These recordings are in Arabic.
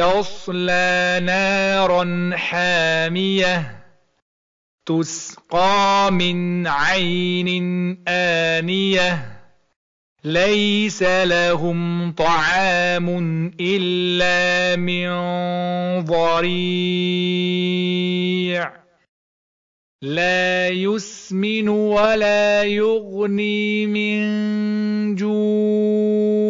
تصلى نارا حامية تسقى من عين آنية ليس لهم طعام إلا من ضريع. لا يسمن ولا يغني من جوع.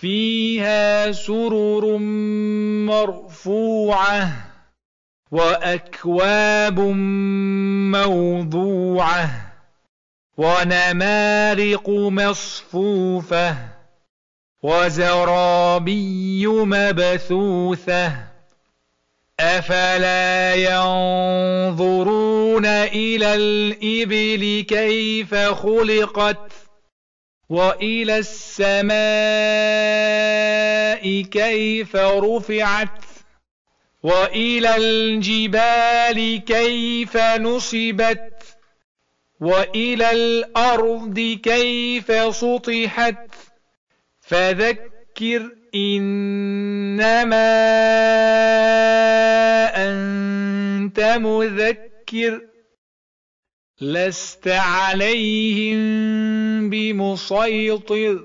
فيها سرر مرفوعة وأكواب موضوعة ونمارق مصفوفة وزرابي مبثوثة أفلا ينظرون إلى الإبل كيف خلقت وإلى السماء كيف رفعت وإلى الجبال كيف نصبت وإلى الأرض كيف سطحت فذكر إنما أنت مذكر لست عليهم بمسيطر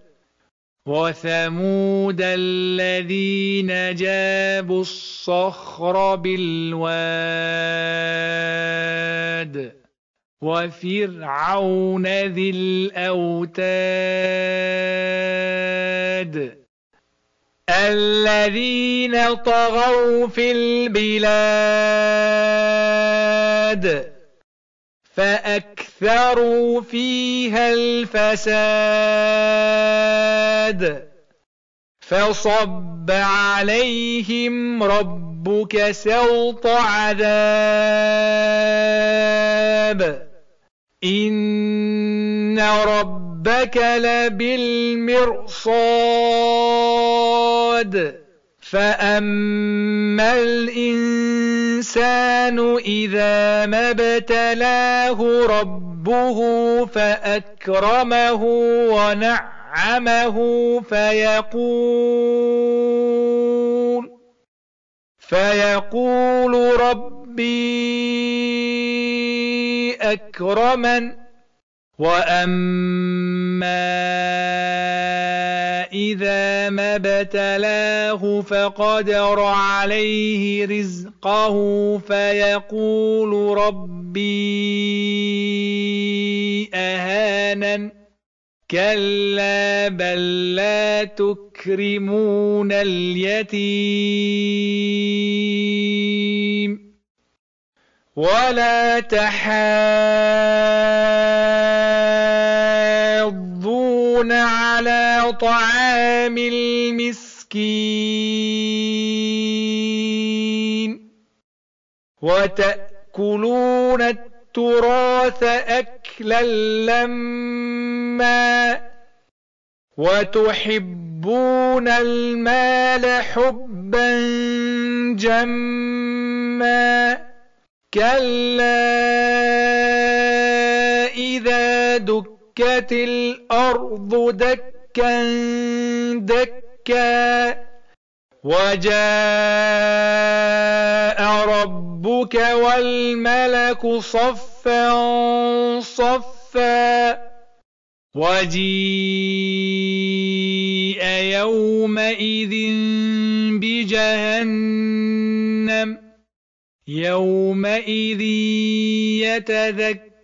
وثمود الذين جابوا الصخر بالواد وفرعون ذي الأوتاد الذين طغوا في البلاد فأكثروا فيها الفساد. فصب عليهم ربك سوط عذاب. إن ربك لبالمرصاد. فأما الإنسان إذا ما ابتلاه ربه فأكرمه ونعمه فيقول فيقول ربي أكرمن وأما إذا ما ابتلاه فقدر عليه رزقه فيقول ربي أهانن كلا بل لا تكرمون اليتيم ولا تحاضون على طعام المسكين وتأكلون التراث أكلا لما وتحبون المال حبا جما كلا دكت الأرض دكا دكا وجاء ربك والملك صفا صفا وجيء يومئذ بجهنم يومئذ يتذكر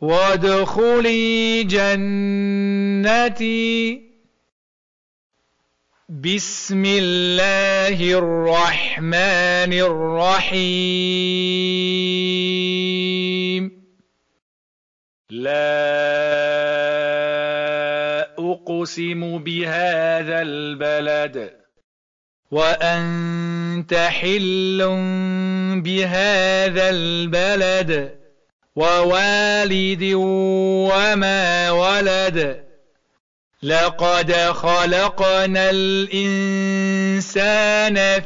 وادخلي جنتي. بسم الله الرحمن الرحيم. لا أقسم بهذا البلد. وأنت حل بهذا البلد. ووالد وما ولد. لقد خلقنا الإنسان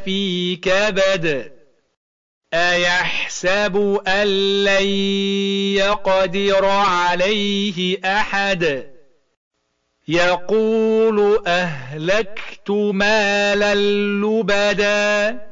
في كبد. أيحسب أن لن يقدر عليه أحد؟ يقول أهلكت مالا لبدا.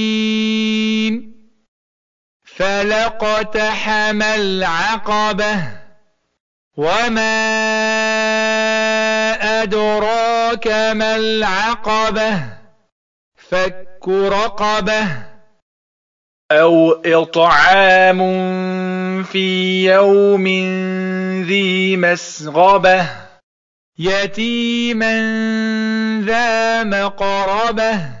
فلقتحم العقبه وما أدراك ما العقبة فك رقبة أو إطعام في يوم ذي مسغبة يتيما ذا مقربة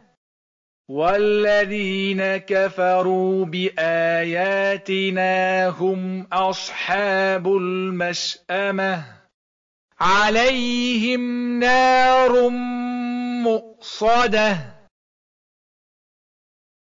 والذين كفروا بآياتنا هم أصحاب المشأمة عليهم نار مؤصده